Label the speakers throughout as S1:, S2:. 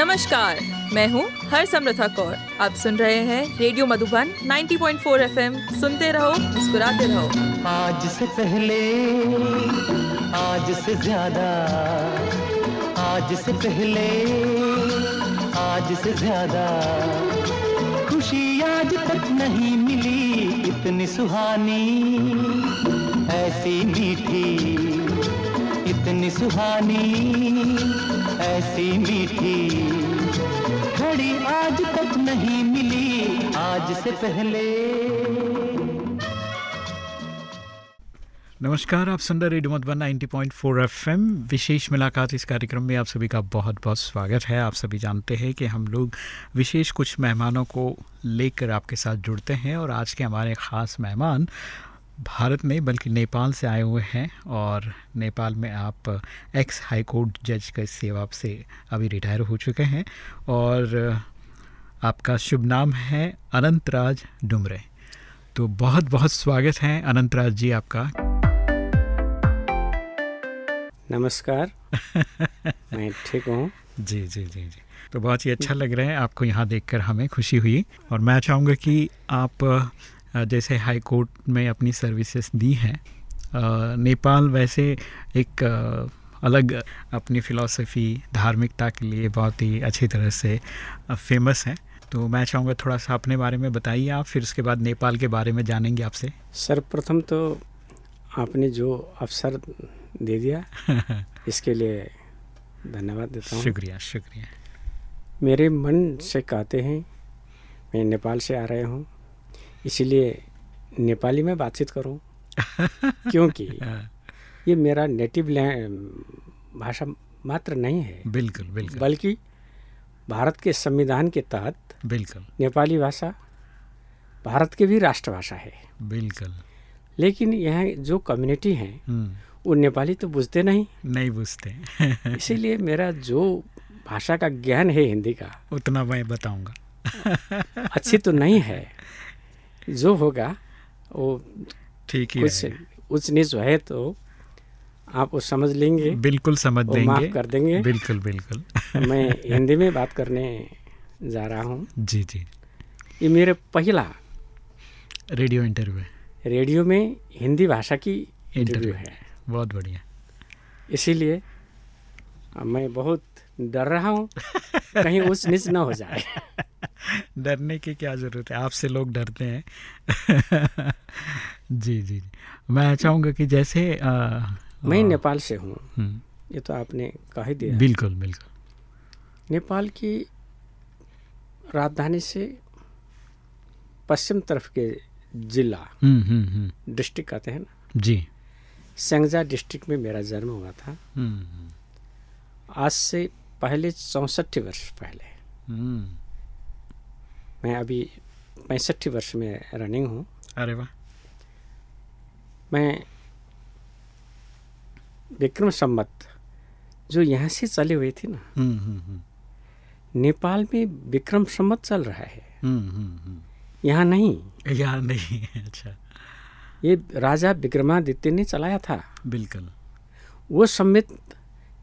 S1: नमस्कार, मैं हूँ हर समृथा कौर। आप सुन रहे हैं रेडियो मधुबन 90.4 एफएम। सुनते रहो, मुस्कुराते रहो।
S2: आज से पहले, आज से ज़्यादा, आज से पहले, आज से ज़्यादा। खुशी आज तक नहीं मिली, इतनी सुहानी, ऐसी मीठी इतनी सुहानी, ऐसी मीठी। घड़ी आज तक नहीं मिली, आज से पहले।
S3: नमस्कार, आप सुन रहे रेडियो मधुबन 90.4 एफएम। विशेष मुलाकात इस कार्यक्रम में आप सभी का बहुत बहुत स्वागत है। आप सभी जानते हैं कि हम लोग विशेष कुछ मेहमानों को लेकर आपके साथ जुड़ते हैं और आज के हमारे ख़ास मेहमान भारत में बल्कि नेपाल से आए हुए हैं और नेपाल में आप एक्स हाई कोर्ट जज के सेवा से अभी रिटायर हो चुके हैं और आपका शुभ नाम है अनंतराज डुमरे। तो बहुत बहुत स्वागत है अनंतराज जी आपका।
S4: नमस्कार। मैं ठीक हूँ।
S3: जी जी जी जी। तो बहुत ही अच्छा लग रहा है आपको यहाँ देखकर हमें खुशी हुई और मैं चाहूँगा कि आप जैसे हाई कोर्ट में अपनी सर्विसेज़ दी हैं। नेपाल वैसे एक अलग अपनी फ़िलासफ़ी धार्मिकता के लिए बहुत ही अच्छी तरह से फ़ेमस है। तो मैं चाहूँगा थोड़ा सा अपने बारे में बताइए आप फिर उसके बाद नेपाल के बारे में जानेंगे आपसे।
S4: सर्वप्रथम तो आपने जो अवसर दे दिया इसके लिए धन्यवाद देता हूँ।
S3: शुक्रिया शुक्रिया।
S4: मेरे मन से कहते हैं मैं नेपाल से आ रहे हूँ। इसीलिए नेपाली में बातचीत करूँ। क्योंकि हाँ। ये मेरा नेटिव भाषा मात्र नहीं है।
S3: बिल्कुल बिल्कुल।
S4: बल्कि भारत के संविधान के तहत
S3: बिल्कुल।
S4: नेपाली भाषा भारत की भी राष्ट्रभाषा है।
S3: बिल्कुल।
S4: लेकिन यहाँ जो कम्युनिटी है हम्म। वो नेपाली तो बुझते नहीं।
S3: नहीं बुझते।
S4: इसीलिए मेरा जो भाषा का ज्ञान है हिंदी का
S3: उतना मैं बताऊँगा।
S4: अच्छी तो नहीं है। जो होगा वो
S3: ठीक ही
S4: कुछ उच्च नीच है तो आप वो समझ लेंगे
S3: बिल्कुल समझ लेंगे
S4: माफ़ कर देंगे।
S3: बिल्कुल बिल्कुल।
S4: मैं हिंदी में बात करने जा रहा हूँ।
S3: जी जी।
S4: ये मेरे पहला
S3: रेडियो इंटरव्यू है।
S4: रेडियो में हिंदी भाषा की इंटरव्यू है।
S3: बहुत बढ़िया।
S4: इसीलिए मैं बहुत डर रहा हूँ कहीं उस नीच ना हो जाए।
S3: डरने की क्या ज़रूरत है? आपसे लोग डरते हैं। जी जी मैं चाहूँगा कि जैसे आ,
S4: मैं नेपाल से हूँ। हम्म। ये तो आपने कह ही दिया।
S3: बिल्कुल बिल्कुल।
S4: नेपाल की राजधानी से पश्चिम तरफ़ के जिला
S3: हम्म, हम्म,
S4: डिस्ट्रिक्ट कहते हैं ना?
S3: जी।
S4: सेंगजा डिस्ट्रिक्ट में मेरा जन्म हुआ था। आज से पहले चौंसठ वर्ष पहले। मैं अभी पैंसठ वर्ष में रनिंग हूँ।
S3: अरे वाह।
S4: मैं विक्रम सम्मत जो यहाँ से चले हुए थे ना।
S3: हम्म, हम्म, हम्म।
S4: नेपाल में विक्रम सम्मत चल रहा है। यहाँ नहीं।
S3: यहाँ नहीं अच्छा।
S4: ये राजा विक्रमादित्य ने चलाया था।
S3: बिल्कुल।
S4: वो सम्मित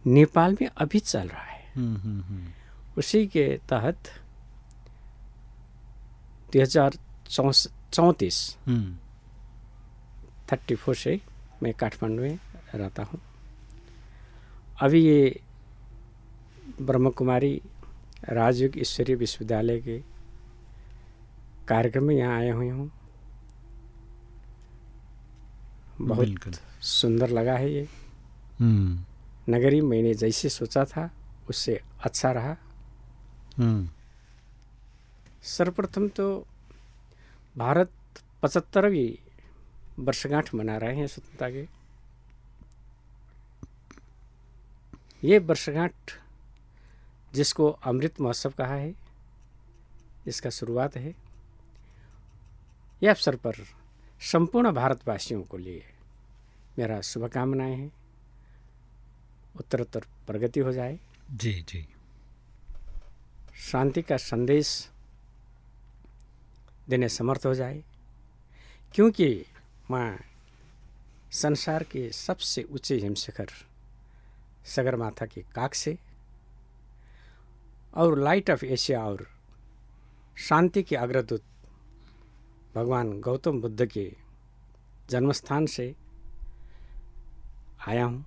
S4: नेपाल में अभी चल रहा है। उसी के तहत दो हज़ार चौंतीस थर्टी फोर से मैं काठमांडू में रहता हूँ। अभी ये ब्रह्म कुमारी राजयुग ईश्वरीय विश्वविद्यालय के कार्यक्रम में यहाँ आया हुए हूँ। बहुत सुंदर लगा है ये।
S3: हम्म।
S4: नगरी मैंने जैसे सोचा था उससे अच्छा रहा।
S3: हम्म।
S4: सर्वप्रथम तो भारत पचहत्तरवीं वर्षगांठ मना रहे हैं स्वतंत्रता के। ये वर्षगांठ जिसको अमृत महोत्सव कहा है इसका शुरुआत है। यह अवसर पर संपूर्ण भारतवासियों को लिए मेरा शुभकामनाएँ हैं। उत्तरोत्तर प्रगति हो जाए।
S3: जी जी।
S4: शांति का संदेश देने समर्थ हो जाए, क्योंकि माँ संसार के सबसे ऊँचे हिमशिखर सगरमाथा के काक से और लाइट ऑफ़ एशिया और शांति के अग्रदूत भगवान गौतम बुद्ध के जन्मस्थान से आया हूँ।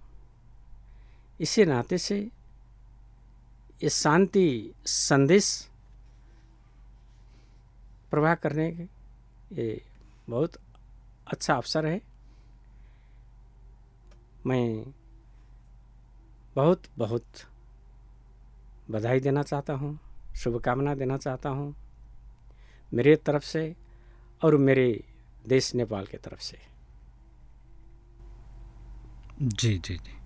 S4: इसी नाते से ये शांति संदेश प्रवाह करने के ये बहुत अच्छा अवसर है। मैं बहुत बहुत बधाई देना चाहता हूँ, शुभकामना देना चाहता हूँ मेरे तरफ़ से और मेरे देश नेपाल के तरफ़ से।
S3: जी जी जी।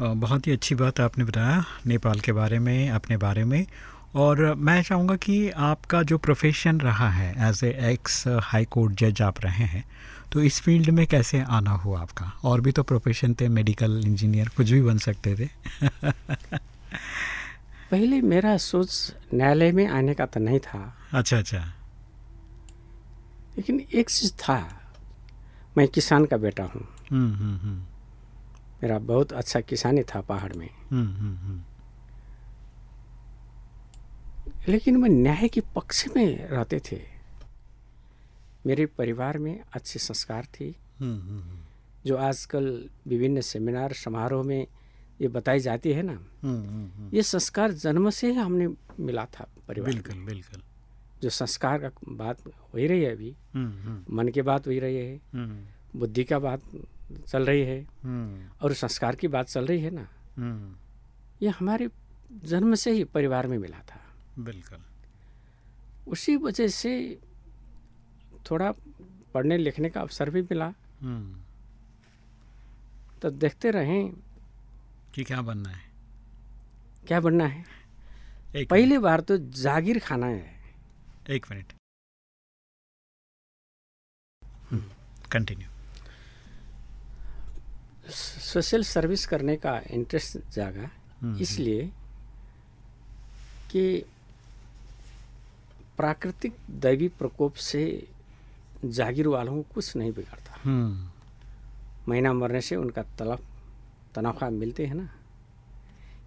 S3: बहुत ही अच्छी बात आपने बताया नेपाल के बारे में अपने बारे में। और मैं चाहूँगा कि आपका जो प्रोफेशन रहा है as a ex high court जज आप रहे हैं तो इस फ़ील्ड में कैसे आना हुआ आपका? और भी तो प्रोफेशन थे मेडिकल इंजीनियर कुछ भी बन सकते थे।
S4: पहले मेरा सोच न्यायालय में आने का तो नहीं था।
S3: अच्छा अच्छा।
S4: लेकिन एक चीज़ था मैं किसान का बेटा हूँ।
S3: हम्म हम्म हम्म।
S4: मेरा बहुत अच्छा किसानी था पहाड़ में।
S3: हम्म हम्म हम्म।
S4: लेकिन मैं न्याय के पक्ष में रहते थे। मेरे परिवार में अच्छे संस्कार थी। जो आजकल विभिन्न सेमिनार समारोह में ये बताई जाती है ना ये संस्कार जन्म से ही हमने मिला था परिवार
S3: बिल्कुल बिल्कुल।
S4: जो संस्कार का बात हो ही रही है अभी। मन की बात हो रही है। बुद्धि का बात चल रही है।
S3: हम्म,
S4: और संस्कार की बात चल रही है ना।
S3: हम्म,
S4: ये हमारे जन्म से ही परिवार में मिला था।
S3: बिल्कुल।
S4: उसी वजह से थोड़ा पढ़ने लिखने का अवसर भी मिला।
S3: हम्म,
S4: तो देखते रहें।
S3: कि क्या बनना है?
S4: क्या बनना है? पहली बार तो जागीर खाना है।
S3: एक मिनट। कंटिन्यू।
S4: सोशल सर्विस करने का इंटरेस्ट जागा इसलिए कि प्राकृतिक दैवी प्रकोप से जागीर वालों को कुछ नहीं बिगड़ता।
S3: हम्म।
S4: महीना मरने से उनका तलब तनख्वाह मिलते हैं ना।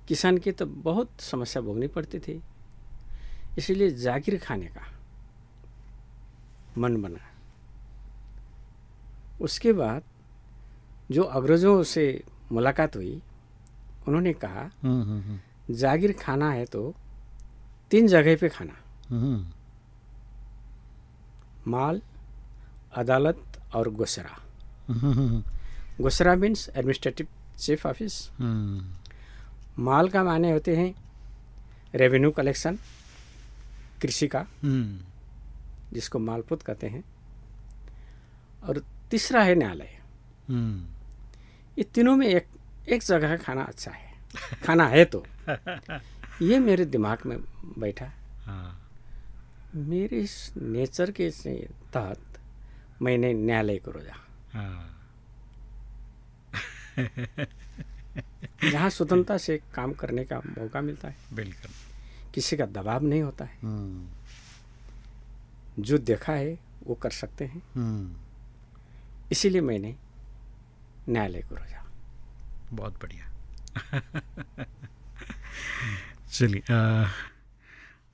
S4: किसान की तो बहुत समस्या भोगनी पड़ती थी। इसलिए जागीर खाने का मन बना। उसके बाद जो अग्रजों से मुलाकात हुई उन्होंने कहा
S3: हम्म, हम्म, हम्म,
S4: जागीर खाना है तो तीन जगह पे खाना। माल अदालत और गोसरा। गोसरा मीन्स एडमिनिस्ट्रेटिव चीफ ऑफ़िस माल का माने होते हैं रेवेन्यू कलेक्शन कृषि का जिसको मालपुत कहते हैं। और तीसरा है न्यायालय। ये तीनों में एक एक जगह खाना अच्छा है। खाना है तो। ये मेरे दिमाग में बैठा।
S3: हाँ,
S4: मेरे इस नेचर के तहत मैंने न्यायालय को रोजा।
S3: हाँ,
S4: जहाँ स्वतंत्रता से काम करने का मौका मिलता है।
S3: बिल्कुल।
S4: किसी का दबाव नहीं होता है।
S3: हम्म,
S4: जो देखा है वो कर सकते हैं।
S3: हम्म,
S4: इसीलिए मैंने न्यायालय को रोजा।
S3: बहुत बढ़िया। चलिए अ,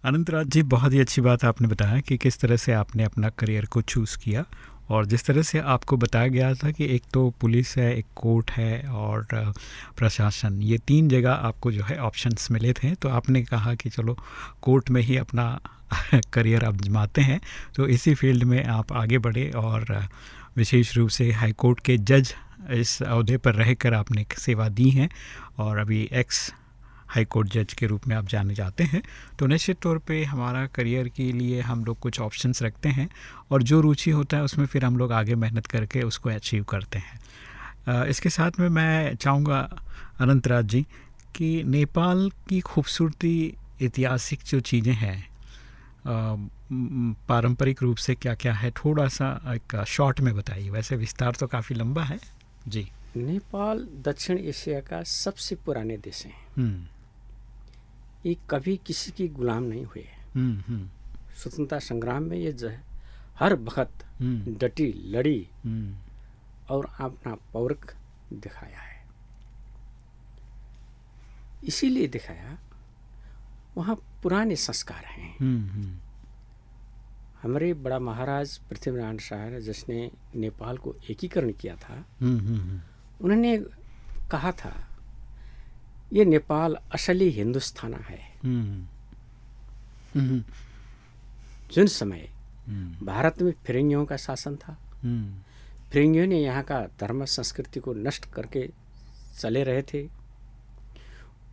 S3: अनंतराज जी बहुत ही अच्छी बात आपने बताया कि किस तरह से आपने अपना करियर को चूज़ किया और जिस तरह से आपको बताया गया था कि एक तो पुलिस है एक कोर्ट है और प्रशासन ये तीन जगह आपको जो है ऑप्शंस मिले थे। तो आपने कहा कि चलो कोर्ट में ही अपना करियर आप जमाते हैं। तो इसी फ़ील्ड में आप आगे बढ़े और विशेष रूप से हाई कोर्ट के जज इस अहदे पर रहकर आपने सेवा दी है और अभी एक्स हाई कोर्ट जज के रूप में आप जाने जाते हैं तो निश्चित तौर पे हमारा करियर के लिए हम लोग कुछ ऑप्शंस रखते हैं और जो रुचि होता है उसमें फिर हम लोग आगे मेहनत करके उसको अचीव करते हैं। इसके साथ में मैं चाहूँगा अनंतराज जी कि नेपाल की खूबसूरती ऐतिहासिक जो चीज़ें हैं पारंपरिक रूप से क्या क्या है, थोड़ा सा एक शॉर्ट में बताइए। वैसे विस्तार तो काफ़ी लंबा है। जी।
S4: नेपाल दक्षिण एशिया का सबसे पुराने देश है।
S3: हम्म।
S4: ये कभी किसी की गुलाम नहीं हुए।
S3: हम्म हम्म।
S4: स्वतंत्रता संग्राम में ये जो है, हर वक्त डटी लड़ी और अपना पौरख दिखाया है। इसीलिए दिखाया वहाँ पुराने संस्कार हैं। हमारे बड़ा महाराज पृथ्वीनारायण शाह जिसने नेपाल को एकीकरण किया था
S3: हम्म, हम्म,
S4: उन्होंने कहा था ये नेपाल असली हिंदुस्ताना है।
S3: हम्म, हम्म,
S4: जिन समय
S3: हम्म,
S4: भारत में फिरंगियों का शासन था
S3: हम्म,
S4: फिरंगियों ने यहाँ का धर्म संस्कृति को नष्ट करके चले रहे थे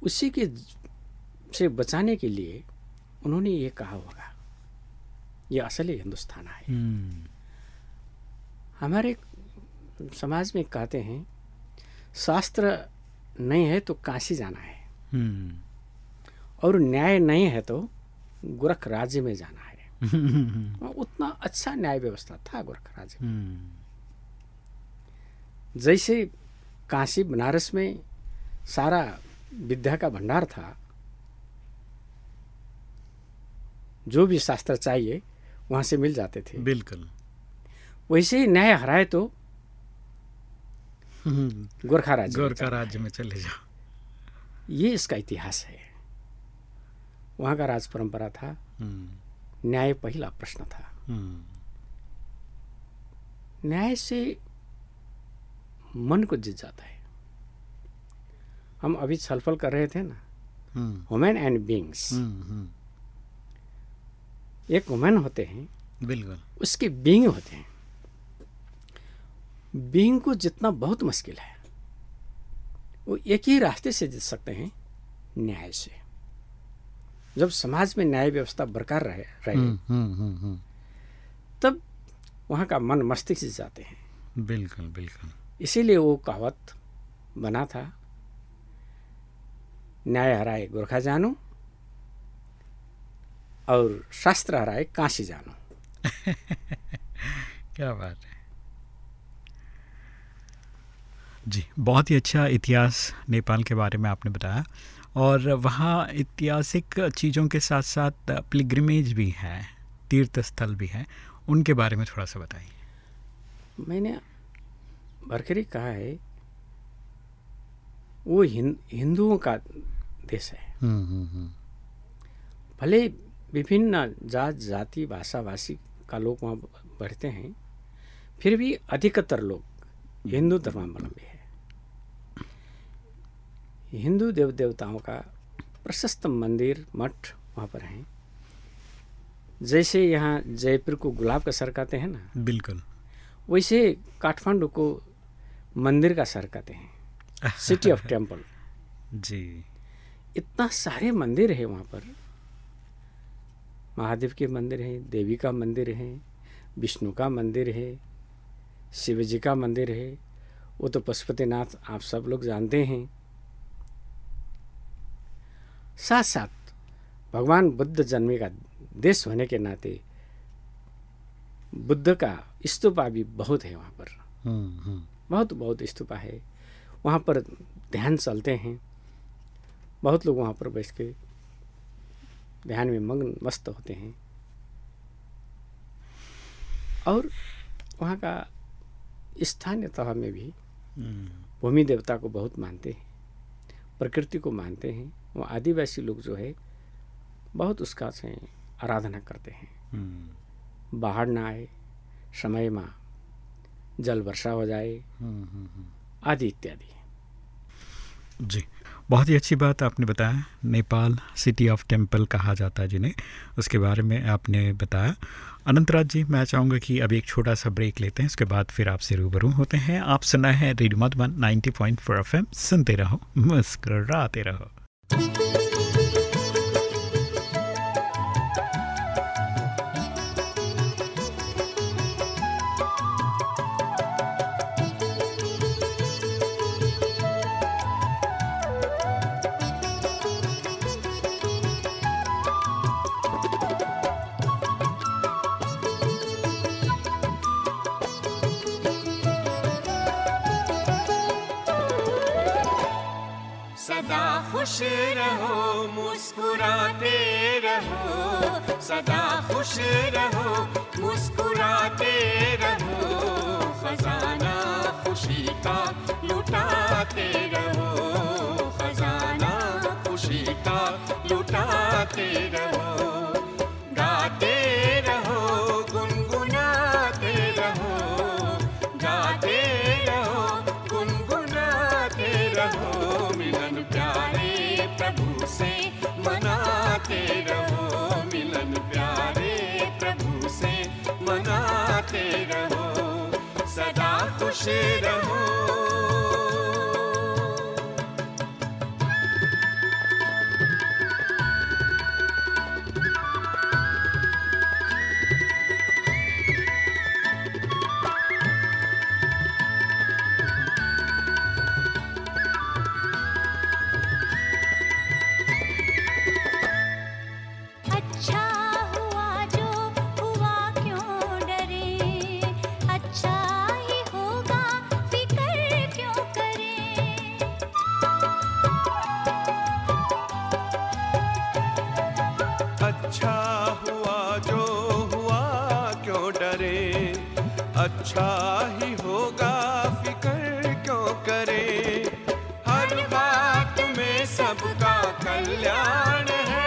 S4: उसी के से बचाने के लिए उन्होंने ये कहा होगा ये असली हिंदुस्तान है।
S3: हम्म,
S4: हमारे समाज में कहते हैं शास्त्र नहीं है तो काशी जाना है।
S3: हम्म,
S4: और न्याय नहीं है तो गोरख राज्य में जाना है।
S3: हम्म,
S4: उतना अच्छा न्याय व्यवस्था था गोरख राज्य में। जैसे काशी बनारस में सारा विद्या का भंडार था जो भी शास्त्र चाहिए वहाँ से मिल जाते थे।
S3: बिल्कुल।
S4: वैसे ही न्याय हराए तो
S3: हम्म,
S4: गोरखा राज्य
S3: गोरखा राज्य में चले जाओ।
S4: ये इसका इतिहास है। वहाँ का राज परंपरा था।
S3: हम्म,
S4: न्याय पहला प्रश्न था।
S3: हम्म,
S4: न्याय से मन को जीत जाता है। हम अभी छलफल कर रहे थे ना। वुमेन एंड बींग्स एक वुमेन होते हैं
S3: बिल्कुल।
S4: उसके बींग होते हैं। बींग को जितना बहुत मुश्किल है वो एक ही रास्ते से जीत सकते हैं न्याय से। जब समाज में न्याय व्यवस्था बरकरार रहे रहे
S3: हम्म, हम्म, हम्म,
S4: तब वहाँ का मन मस्तिष्क जीत जाते हैं।
S3: बिल्कुल बिल्कुल।
S4: इसीलिए वो कहावत बना था न्याय हराए गोरखा जानो और शास्त्र हराए काशी जानो।
S3: क्या बात है। जी बहुत ही अच्छा इतिहास नेपाल के बारे में आपने बताया और वहाँ ऐतिहासिक चीज़ों के साथ साथ पिलग्रिमेज भी है तीर्थ स्थल भी है उनके बारे में थोड़ा सा बताइए।
S4: मैंने भरखरी कहा है वो हिं, हिंदुओं का देश है।
S3: हम्म, हम्म, हम्म,
S4: भले विभिन्न जात जाति भाषा भाषी का लोग वहाँ बढ़ते हैं। फिर भी अधिकतर लोग हिंदू धर्मावलंबी है। हिंदू देव देवताओं का प्रशस्त मंदिर मठ वहाँ पर हैं। जैसे यहाँ जयपुर को गुलाब का सर कहते हैं ना?
S3: बिल्कुल।
S4: वैसे काठमांडू को मंदिर का सर कहते हैं। City of temple.
S3: जी।
S4: इतना सारे मंदिर है वहाँ पर। महादेव के मंदिर हैं देवी का मंदिर है विष्णु का मंदिर है शिव जी का मंदिर है। वो तो पशुपतिनाथ आप सब लोग जानते हैं। साथ साथ भगवान बुद्ध जन्मे का देश होने के नाते बुद्ध का स्तूपा भी बहुत है वहाँ पर।
S3: हम्म, हम्म,
S4: बहुत बहुत स्तूपा है। वहाँ पर ध्यान चलते हैं। बहुत लोग वहाँ पर बैठ के ध्यान में मग्न मस्त होते हैं। और वहाँ का स्थानीय तह में भी
S3: हम्म,
S4: भूमि देवता को बहुत मानते हैं प्रकृति को मानते हैं वो आदिवासी लोग जो है बहुत उसका से आराधना करते हैं।
S3: हम्म,
S4: बाहर ना आए समय में जल वर्षा हो जाए
S3: हम्म।
S4: आदि इत्यादि।
S3: जी। बहुत ही अच्छी बात आपने बताया। नेपाल सिटी ऑफ़ टेंपल कहा जाता है जिन्हें। उसके बारे में आपने बताया। अनंतराज जी, मैं चाहूँगा कि अब एक छोटा सा ब्रेक लेते हैं। उसके बाद फिर आपसे रूबरू होते हैं। आप सुना है radio Madhuban 90.4 point four F सुनते रहो,
S5: मुस्कराते रहो। सदा खुश रहो, मुस्कुराते रहो, खजाना खुशी का लुटाते रहो, खजाना खुशी का लुटाते रहो, गाते रहो, गुनगुनाते रहो, गाते रहो, गुनगुनाते रहो, मिलन प्यारे प्रभु से खुश रहो
S6: ही होगा फ़िक्र क्यों करे?
S5: हर बात में सबका कल्याण है।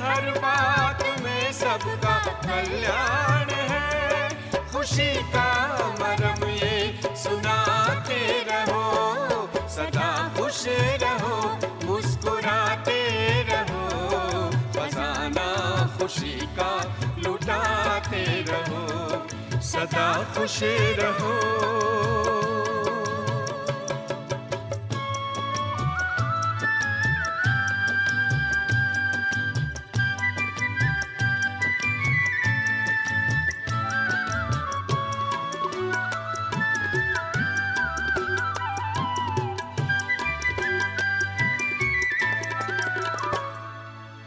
S5: हर बात में सबका कल्याण है। खुशी का मरम ये सुनाते रहो। सदा खुश रहो, मुस्कुराते खुशी का लुटाते रहो सदा खुश रहो।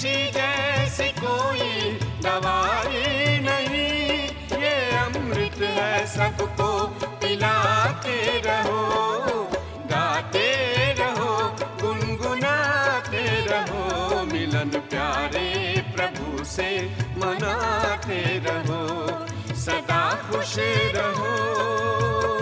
S5: खुशी जैसी कोई दवा ही नहीं। ये अमृत है सबको, पिलाते रहो, गाते रहो, गुनगुनाते रहो, मिलन प्यारे प्रभु से मनाते रहो, सदा खुश रहो।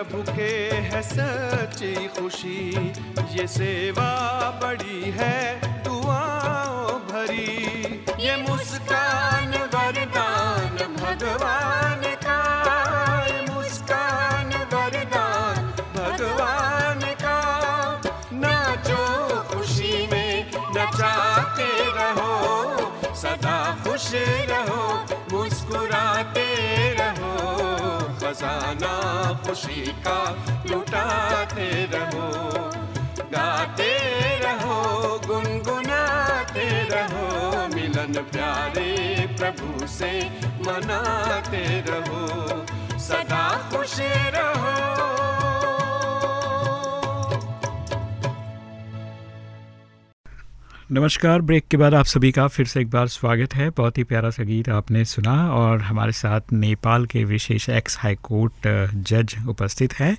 S6: प्रभु के है सच्ची खुशी। ये सेवा बड़ी है,
S5: दुआओं भरी। ये मुस्कान वरदान भगवान का। ये मुस्कान वरदान भगवान का। नाचो खुशी में नचाते रहो, सदा खुश रहो मुस्कुराते रहो खजाना खुशी का लुटाते रहो, गाते रहो, गुनगुनाते रहो, मिलन प्यारे प्रभु से मनाते रहो, सदा खुश रहो।
S3: नमस्कार, ब्रेक के बाद आप सभी का फिर से एक बार स्वागत है। बहुत ही प्यारा सा गीत आपने सुना और हमारे साथ नेपाल के विशेष एक्स हाई कोर्ट जज उपस्थित हैं।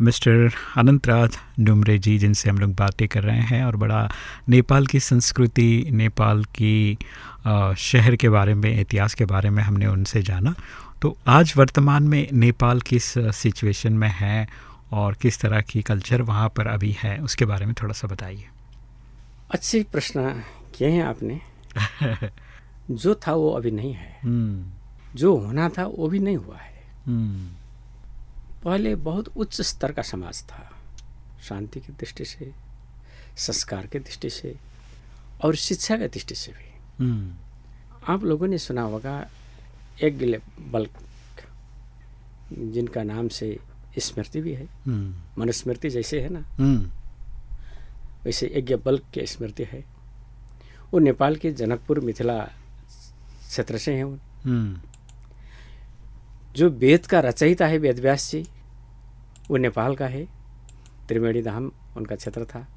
S3: मिस्टर अनंतराज डुमरे जी, जिनसे हम लोग बातें कर रहे हैं और बड़ा नेपाल की संस्कृति, नेपाल की शहर के बारे में, इतिहास के बारे में हमने उनसे जाना। तो आज वर्तमान में नेपाल किस सिचुएशन में है और किस तरह की कल्चर वहाँ पर अभी है, उसके बारे में थोड़ा सा बताइए।
S4: अच्छे प्रश्न किए हैं आपने। जो था वो अभी नहीं है।
S3: हम्म।
S4: जो होना था वो भी नहीं हुआ है।
S3: हम्म।
S4: पहले बहुत उच्च स्तर का समाज था। शांति की दृष्टि से संस्कार की दृष्टि से और शिक्षा की दृष्टि से भी।
S3: हम्म।
S4: आप लोगों ने सुना होगा एक गिले बल्क जिनका नाम से स्मृति भी है। मनुस्मृति जैसे है ना? वैसे यज्ञ बल्क की स्मृति है। वो नेपाल के जनकपुर मिथिला क्षेत्र से हैं।
S3: हम्म।
S4: जो वेद का रचयिता है वेद व्यास जी वो नेपाल का है। त्रिवेणी धाम उनका क्षेत्र था।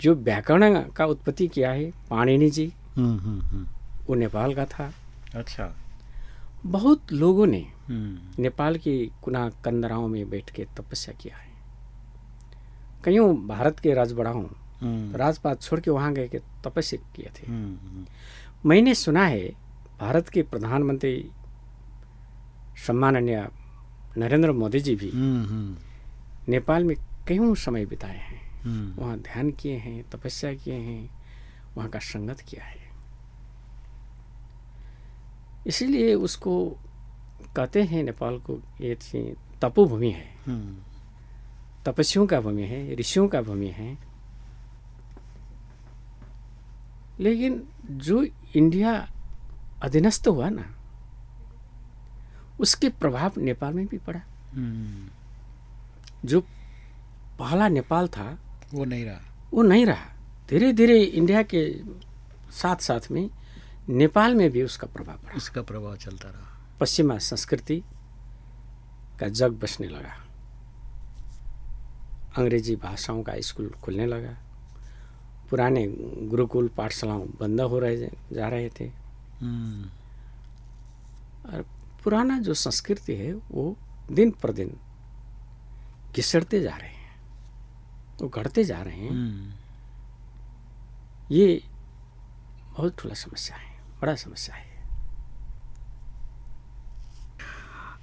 S4: जो व्याकरण का उत्पत्ति किया है पाणिनि जी
S3: हम्म हम्म
S4: वो नेपाल का था।
S3: अच्छा।
S4: बहुत लोगों ने नेपाल की कुना कंदराओं में बैठ के तपस्या किया है। कईयों भारत के राजबड़ाओं
S3: हम्म।
S4: राजपात छोड़ के वहाँ गए के तपस्या किए थे।
S3: हम्म हम्म।
S4: मैंने सुना है भारत के प्रधानमंत्री सम्माननीय नरेंद्र मोदी जी भी नेपाल में कईयों समय बिताए हैं। वहाँ ध्यान किए हैं तपस्या किए हैं वहाँ का संगत किया है। इसीलिए उसको कहते हैं नेपाल को ये तपोभूमि है। तपस्वियों का भूमि है ऋषियों का भूमि है। लेकिन जो इंडिया अधीनस्थ हुआ ना उसके प्रभाव नेपाल में भी पड़ा।
S3: हम्म।
S4: जो पहला नेपाल था
S3: वो नहीं रहा।
S4: वो नहीं रहा। धीरे धीरे इंडिया के साथ साथ में नेपाल में भी उसका प्रभाव पड़ा।
S3: उसका प्रभाव चलता रहा।
S4: पश्चिमा संस्कृति का जग बसने लगा। अंग्रेज़ी भाषाओं का स्कूल खुलने लगा। पुराने गुरुकुल पाठशालाओं बंद हो रहे जा रहे थे।
S3: हम्म।
S4: और पुराना जो संस्कृति है वो दिन पर दिन घिसड़ते जा रहे हैं वो घटते जा रहे हैं।
S3: हम्म।
S4: ये बहुत ठुला समस्या है बड़ा समस्या है।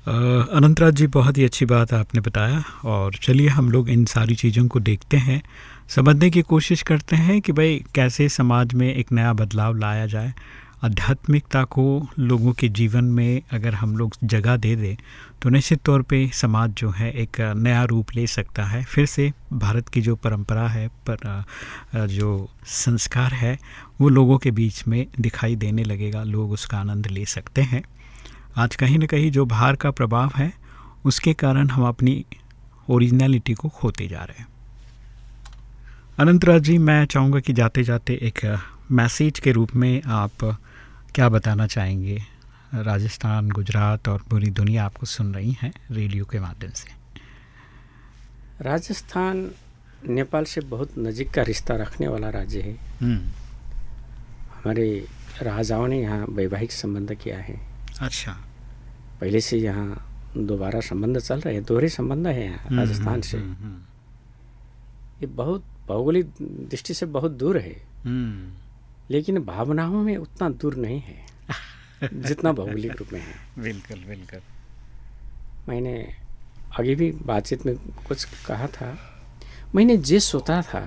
S3: अनंतराज जी, बहुत ही अच्छी बात आपने बताया और चलिए हम लोग इन सारी चीज़ों को देखते हैं, समझने की कोशिश करते हैं कि भाई कैसे समाज में एक नया बदलाव लाया जाए। आध्यात्मिकता को लोगों के जीवन में अगर हम लोग जगह दे दें तो निश्चित तौर पे समाज जो है एक नया रूप ले सकता है। फिर से भारत की जो परंपरा है, पर जो संस्कार है, वो लोगों के बीच में दिखाई देने लगेगा, लोग उसका आनंद ले सकते हैं। आज कहीं ना कहीं जो बाहर का प्रभाव है उसके कारण हम अपनी ओरिजिनलिटी को खोते जा रहे हैं। अनंतराज जी मैं चाहूँगा कि जाते जाते एक मैसेज के रूप में आप क्या बताना चाहेंगे? राजस्थान गुजरात और पूरी दुनिया आपको सुन रही हैं रेडियो के माध्यम से।
S4: राजस्थान नेपाल से बहुत नज़दीक का रिश्ता रखने वाला राज्य है।
S3: हम्म,
S4: हमारे राजाओं ने यहाँ वैवाहिक संबंध किया है।
S3: अच्छा।
S4: पहले से यहाँ दोबारा संबंध चल रहे हैं दोहरे संबंध है यहाँ
S3: हम्म,
S4: राजस्थान से।
S3: हम्म, हम्म,
S4: ये बहुत भौगोलिक दृष्टि से बहुत दूर है।
S3: हम्म,
S4: लेकिन भावनाओं में उतना दूर नहीं है जितना भौगोलिक रूप में है।
S3: बिल्कुल बिल्कुल।
S4: मैंने आगे भी बातचीत में कुछ कहा था। मैंने जे सोचा था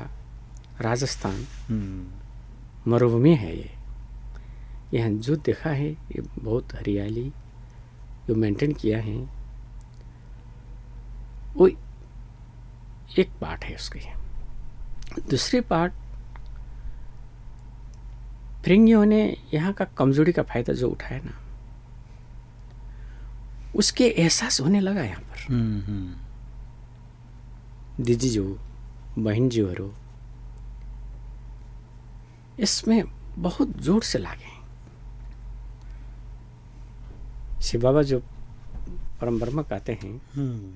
S4: राजस्थान
S3: हम्म,
S4: मरुभूमि है ये। यहाँ जो देखा है ये बहुत हरियाली जो मेंटेन किया है वो एक पार्ट है उसके। दूसरी पार्ट फिरंगियों ने यहाँ का कमज़ोरी का फ़ायदा जो उठाया ना उसके एहसास होने लगा यहाँ पर।
S3: हम्म, हम्म,
S4: दिदीज्यू बहनज्यूहरू इसमें बहुत ज़ोर से लागे शिव बाबा जो परम ब्रह्म कहते हैं
S3: हम्म,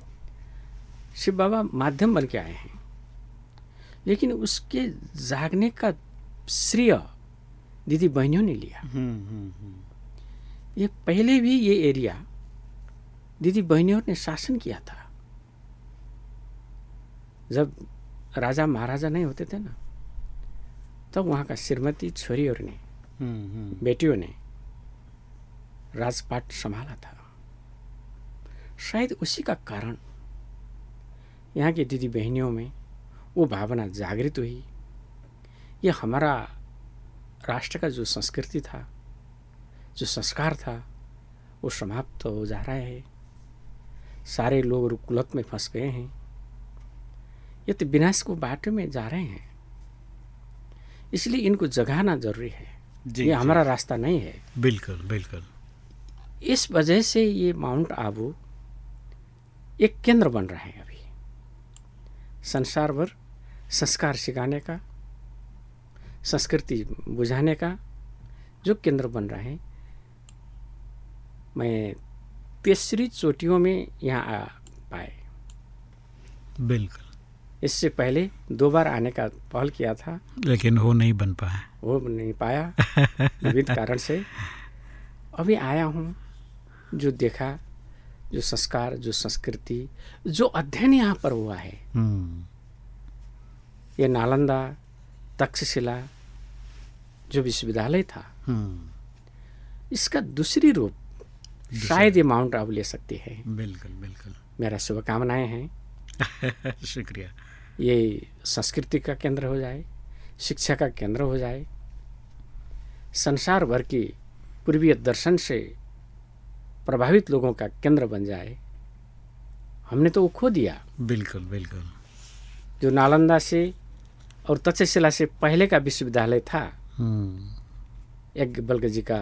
S4: शिव बाबा माध्यम बन के आए हैं। लेकिन उसके जागने का श्रेय दीदी बहनियों ने लिया।
S3: हम्म, हम्म,
S4: ये पहले भी ये एरिया दीदी बहनियों ने शासन किया था। जब राजा महाराजा नहीं होते थे ना तब तो वहाँ का श्रीमती छोरियों ने
S3: हम्म, हम्म,
S4: बेटियों ने राजपाट संभाला था। शायद उसी का कारण यहाँ की दीदी बहनियों में वो भावना जागृत हुई। ये हमारा राष्ट्र का जो संस्कृति था जो संस्कार था वो समाप्त तो हो जा रहा है। सारे लोग रुकुलत में फंस गए हैं। ये तो विनाश को बाटे में जा रहे हैं। इसलिए इनको जगाना ज़रूरी है। ये हमारा रास्ता नहीं है।
S3: बिल्कुल बिल्कुल।
S4: इस वजह से ये माउंट आबू एक केंद्र बन रहा है अभी। संसार भर संस्कार सिखाने का संस्कृति बुझाने का जो केंद्र बन रहा है मैं तीसरी चोटियों में यहाँ आ पाए।
S3: बिल्कुल।
S4: इससे पहले दो बार आने का पहल किया था।
S3: लेकिन वो नहीं बन पाया।
S4: वो नहीं पाया। विविध कारण से। अभी आया हूँ। जो देखा जो संस्कार जो संस्कृति जो अध्ययन यहाँ पर हुआ है।
S3: हम्म,
S4: ये नालंदा तक्षशिला जो विश्वविद्यालय था
S3: हम्म,
S4: इसका दूसरी रूप शायद ये माउंट आबू ले सकती है।
S3: बिल्कुल बिल्कुल।
S4: मेरा शुभकामनाएँ हैं।
S3: शुक्रिया।
S4: ये संस्कृति का केंद्र हो जाए शिक्षा का केंद्र हो जाए संसार भर की पूर्वीय दर्शन से प्रभावित लोगों का केंद्र बन जाए हमने तो वो खो दिया।
S3: बिल्कुल बिल्कुल।
S4: जो नालंदा से और तक्षशिला से पहले का विश्वविद्यालय था
S3: हम्म,
S4: एक बल्क जी का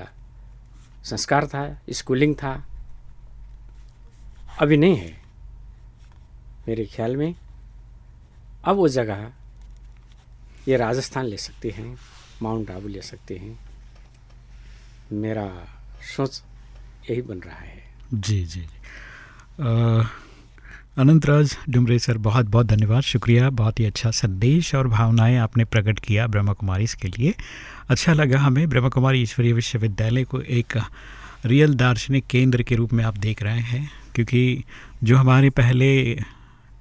S4: संस्कार था स्कूलिंग था अभी नहीं है। मेरे ख्याल में अब वो जगह ये राजस्थान ले सकते हैं माउंट आबू ले सकते हैं। मेरा सोच यही बन रहा है।
S3: जी जी जी। अनंतराज डुमरे सर बहुत बहुत धन्यवाद। शुक्रिया। बहुत ही अच्छा संदेश और भावनाएँ आपने प्रकट किया ब्रह्मा कुमारी इसके लिए। अच्छा लगा हमें। ब्रह्मा कुमारी ईश्वरीय विश्वविद्यालय को एक रियल दार्शनिक केंद्र के रूप में आप देख रहे हैं, क्योंकि जो हमारे पहले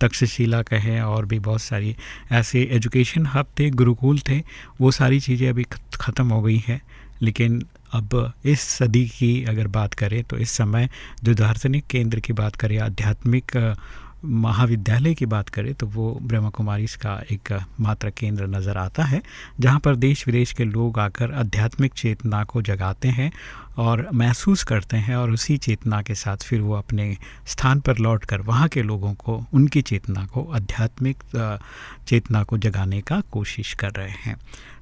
S3: तक्षशिला कहें और भी बहुत सारी ऐसे एजुकेशन हब थे, गुरुकुल थे, वो सारी चीज़ें अभी ख़त्म हो गई हैं। लेकिन अब इस सदी की अगर बात करें तो इस समय जो दार्शनिक केंद्र की बात करें आध्यात्मिक महाविद्यालय की बात करें तो वो ब्रह्मा कुमारी का एक मात्र केंद्र नज़र आता है, जहाँ पर देश विदेश के लोग आकर आध्यात्मिक चेतना को जगाते हैं और महसूस करते हैं और उसी चेतना के साथ फिर वो अपने स्थान पर लौटकर वहाँ के लोगों को, उनकी चेतना को, आध्यात्मिक चेतना को जगाने का कोशिश कर रहे हैं।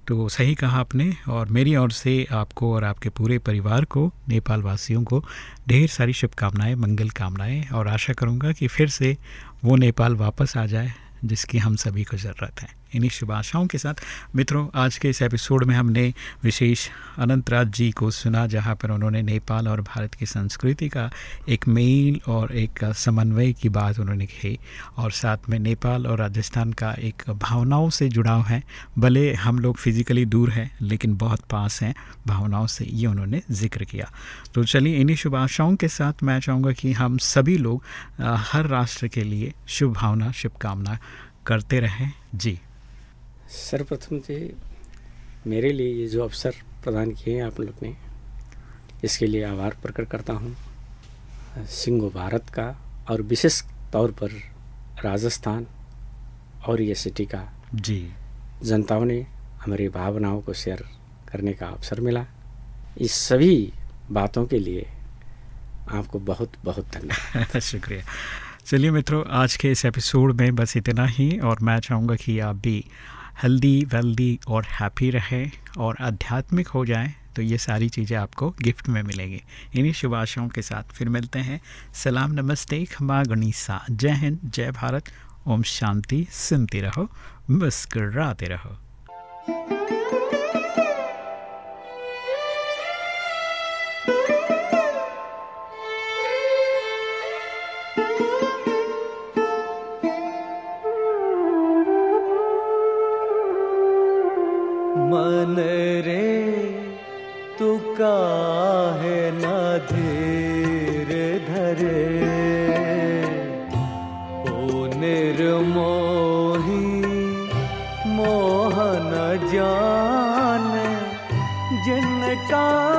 S3: तो सही कहा आपने और मेरी ओर से आपको और आपके पूरे परिवार को नेपाल वासियों को ढेर सारी शुभकामनाएँ, मंगल कामनाएँ और आशा करूँगा कि फिर से वो नेपाल वापस आ जाए जिसकी हम सभी को ज़रूरत है। इन्हीं शुभ आशाओं के साथ। मित्रों, आज के इस एपिसोड में हमने विशेष अनंतराज जी को सुना, जहाँ पर उन्होंने नेपाल और भारत की संस्कृति का एक मेल और एक समन्वय की बात उन्होंने कही और साथ में नेपाल और राजस्थान का एक भावनाओं से जुड़ाव है। भले हम लोग फिज़िकली दूर हैं, लेकिन बहुत पास हैं, भावनाओं से ये उन्होंने ज़िक्र किया। तो चलिए, इन्हीं शुभ आशाओं के साथ मैं चाहूँगा कि हम सभी लोग हर राष्ट्र के लिए शुभ भावना शुभकामना करते रहें। जी।
S4: सर्वप्रथम जी मेरे लिए ये जो अवसर प्रदान किए हैं आप लोग ने इसके लिए आभार प्रकट करता हूँ। सिंगो भारत का और विशेष तौर पर राजस्थान और ये सिटी का
S3: जी।
S4: जनताओं ने हमारी भावनाओं को शेयर करने का अवसर मिला। इस सभी बातों के लिए आपको बहुत बहुत धन्यवाद।
S3: शुक्रिया। चलिए मित्रों आज के इस एपिसोड में बस इतना ही और मैं चाहूँगा कि आप भी हेल्दी, वेल्दी और हैप्पी रहे और आध्यात्मिक हो जाए तो ये सारी चीज़ें आपको गिफ्ट में मिलेंगी। इन्हीं शुभ आशाओं के साथ फिर मिलते हैं। सलाम, नमस्ते, खमा, गणिसा, जय हिंद, जय भारत। ओम शांति, सुनते रहो, मुस्कराते रहो।
S2: मन रे तू काहे न धीर धरे? ओ निर्मोही मोहन जान जिनका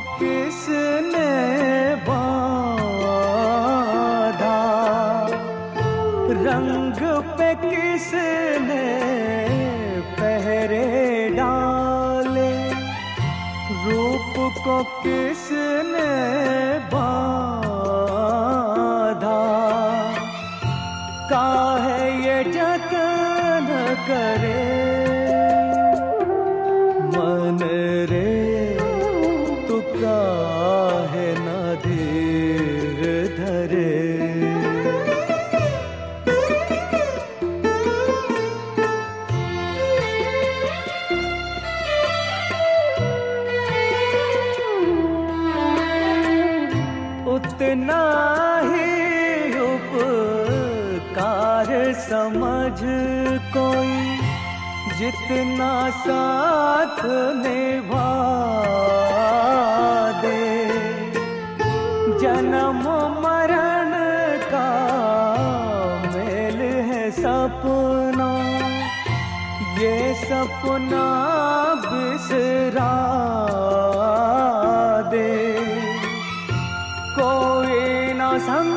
S2: किसने बांधा? रंग पे किसने पहरे डाले? रूप को किसने बांधा? काहे ये जतन करे कोई जितना साथ निभा दे जन्म मरण का मेल है सपना। ये सपना बिसरा दे। कोई न संग